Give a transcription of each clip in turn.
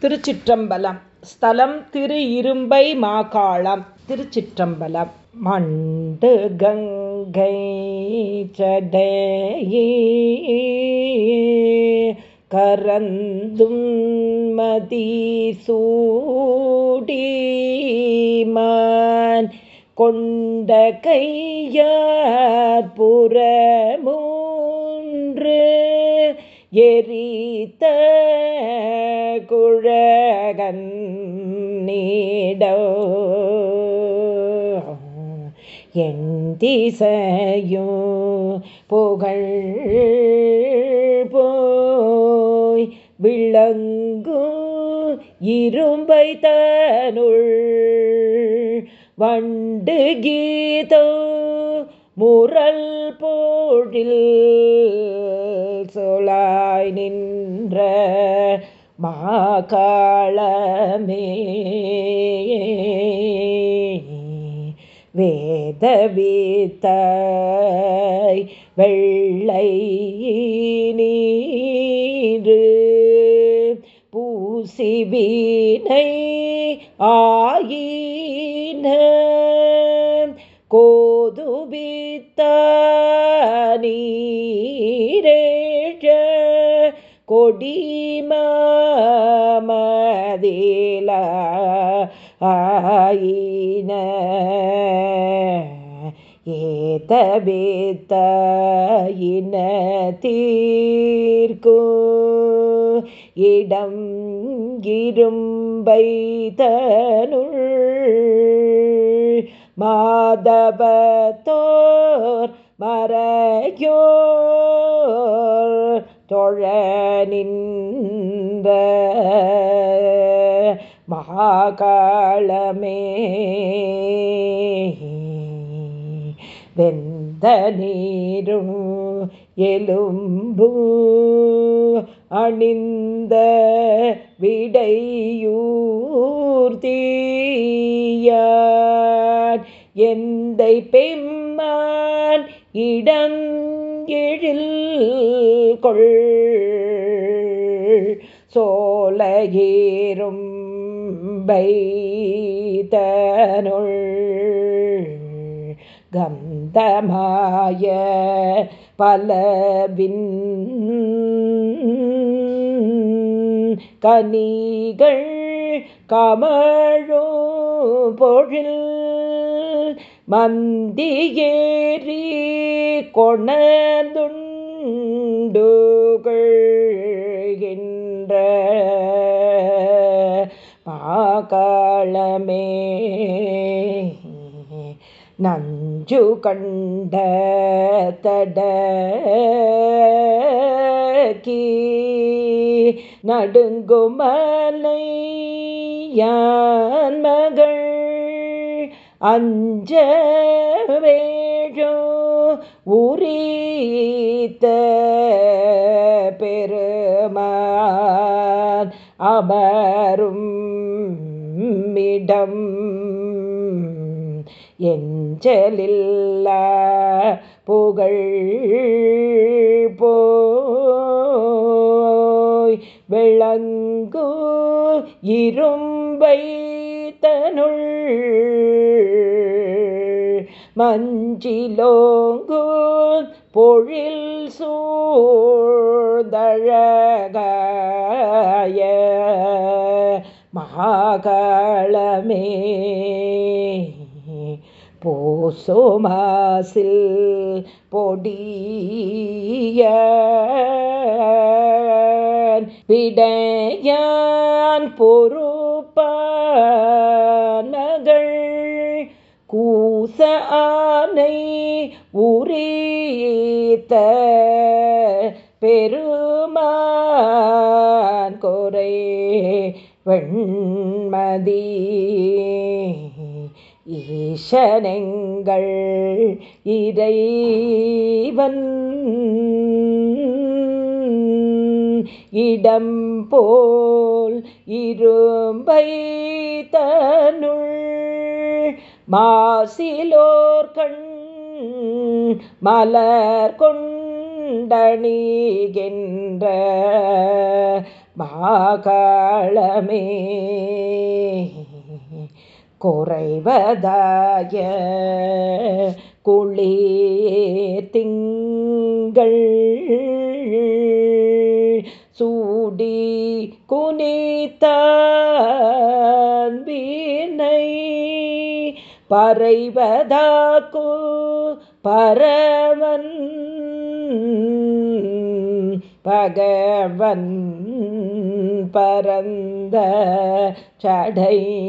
திருச்சிற்றம்பலம். ஸ்தலம் திரு இரும்பை மாகாளம். திருச்சிற்றம்பலம். மண்டு கங்கை சடையே கரந்தும் மதிசூடிமான் கொண்ட கையார் புறமூன்று எரித்த குழகன் நீடோ. என் திசையோ புகழ் போய் விளங்கு இரும்பை தனுள். வண்டு கீதோ முரல் போழில் சொலாய் நின்ற மாகாளமே வேதவித்தாய் வெள்ளை நீரு பூசிவினை ஆயி கொடிமதில ஆயின. ஏதபேத்த தீர்க்கு இடம் இரும்பை தனுள் மாதவத்தோர் மறையோர் தொழ நின்ற மகாகாலமே. வெந்த நீரும் எலும்பு அணிந்த விடையூர்த்தியார் எந்தை பெம்மான் இடம் எழில் கொள். சோலகீரும் பைதனுள் கந்தமாய பலவின் கனிகள் கமழோ பொழில் மந்தியேறி கொணதுண்டுகின்ற பாகாளமே. நஞ்சு கண்ட தட நடுங்குமலை யான் மகள் அஞ்ச வேழோ உரித்த பெருமான் அமரும் இடம் எஞ்சலில்ல புகழ் போய் விளங்கு இரும்பை தனுள் மஞ்சிலோங்கு பொழில் சூழ்ந்தழகாய மகாகளமே. போசோமாசில் பொடிய விடையான் பொறுப்பானகள் கூச ஆனை உரித்த பெருமான் கொரை வெண்மதி. ஈசனெங்கள் இறைவன் இடம் போல் இரும்பை தனுள் மாசிலோர் கண் மலர் கொண்டணிகின்ற மாகாளமே. குறைவதாய குளே திங்கள் சூடி குனித்தா பறைவதாக்கு பரவன் பகவன் பரந்த சடை.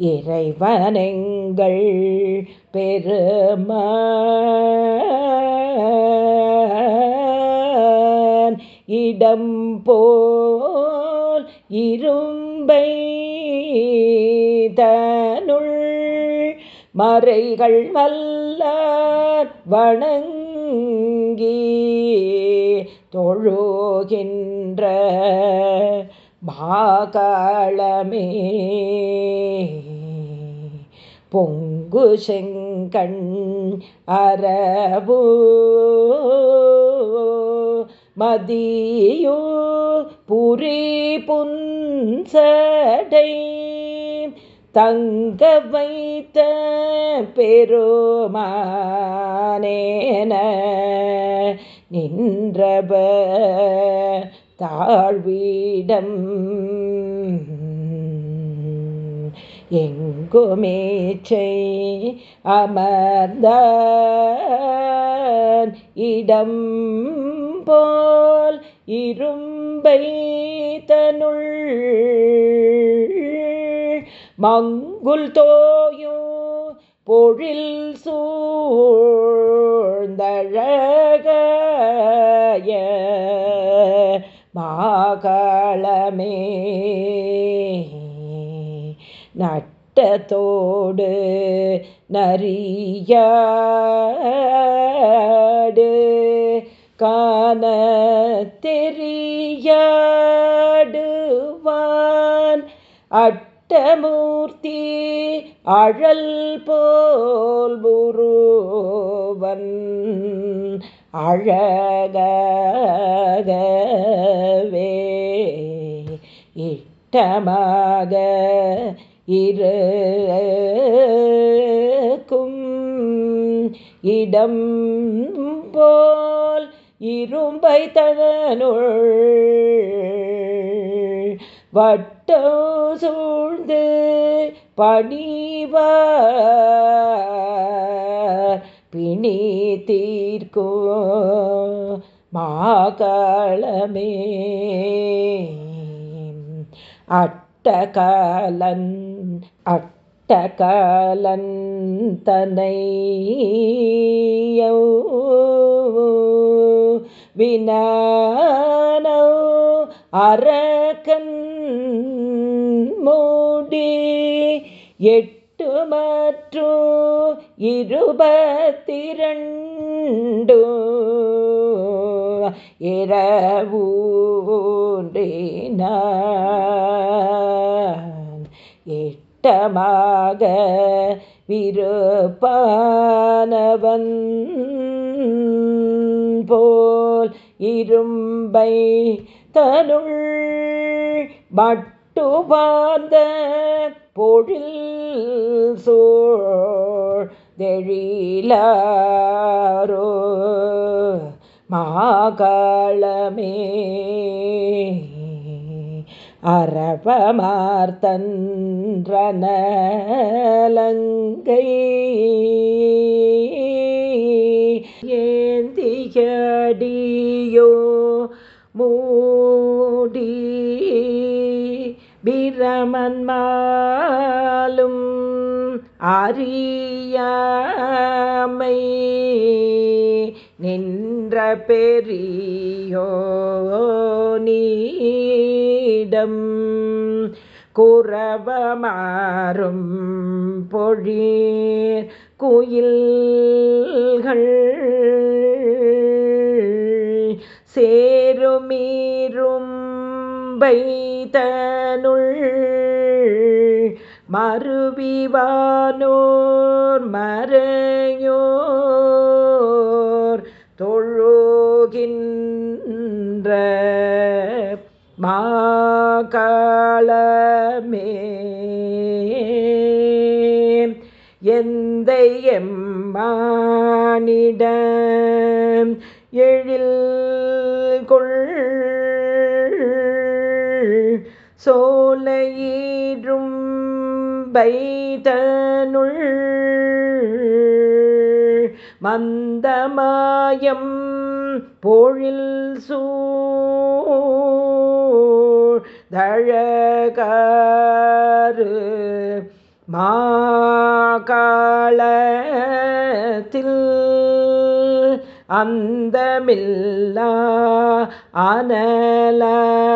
இறைவனெங்கள் பெருமான் இடம் போல் இரும்பை தனுள் மறைகள் வல்லார் வணங்கி தொழுகின்ற மாகாளமே. பொங்கு செங்கண் அரபு மதியோ புரி புன்சடை தங்க வைத்த பெருமானேன நின்றப தாழ்வீடம் எங்குமேச்சை அமர்ந்த இடம் போல் இரும்பை தனுள் மங்குல் தோயும் பொழில் சூழ்ந்தழகய மாகளமே. நட்டத்தோடு நரியாடு காண தெரியாடுவான் அட் அட்டமூர்த்தி அழல் போல் புருவன் அழகவே இட்டமாக இருக்கும். இடம் போல் இரும்பை ததனுள் வட்டோ சூழ்ந்து பணிவார். பிணி தீர்க்கோ மாகாளமே. அட்டகலன் அட்டகலன் தனை வினானோ அரக்கன் மூடி எட்டு மற்றும் இருபத்திரண்டு. இரவூன்றினான் எட்டமாக விருப்பானவன் போல் இரும்பை தனுள் பட் வாழ்ந்த பொழில் சோழ் தெழிலாரோ? மாகாளமே அரபமார்த்தன்றனலங்கை ஏந்தியடியோ மூடி பிரமன்மாலும் அறியாமை நின்ற பெரியோ நீடம் குறவமாறும் பொழீர் குயில்கள் சேருமீரும் பைதனுள் மறுவிவானோர் மறையோர் தொழுகின்ற மாகாளமே. எந்த எம்மானிட சோலையீடும் பைதனுள் மந்தமாயம் பொழில் சூழகரு மாகாளத்தில் அந்தமில்லா அனலாடு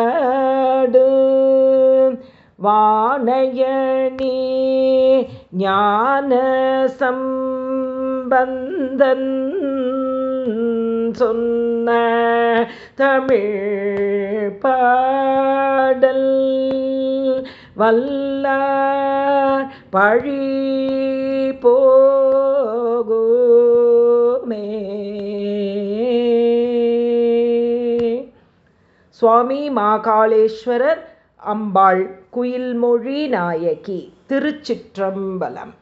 வானயணி ஞான சம்பந்தன் சொன்ன தமிழ் பாடல் வல்ல பழி போகுமே. சுவாமி மாகாளேஸ்வரர் அம்பாள் குயில்மொழி நாயகி திருச்சிற்றம்பலம்.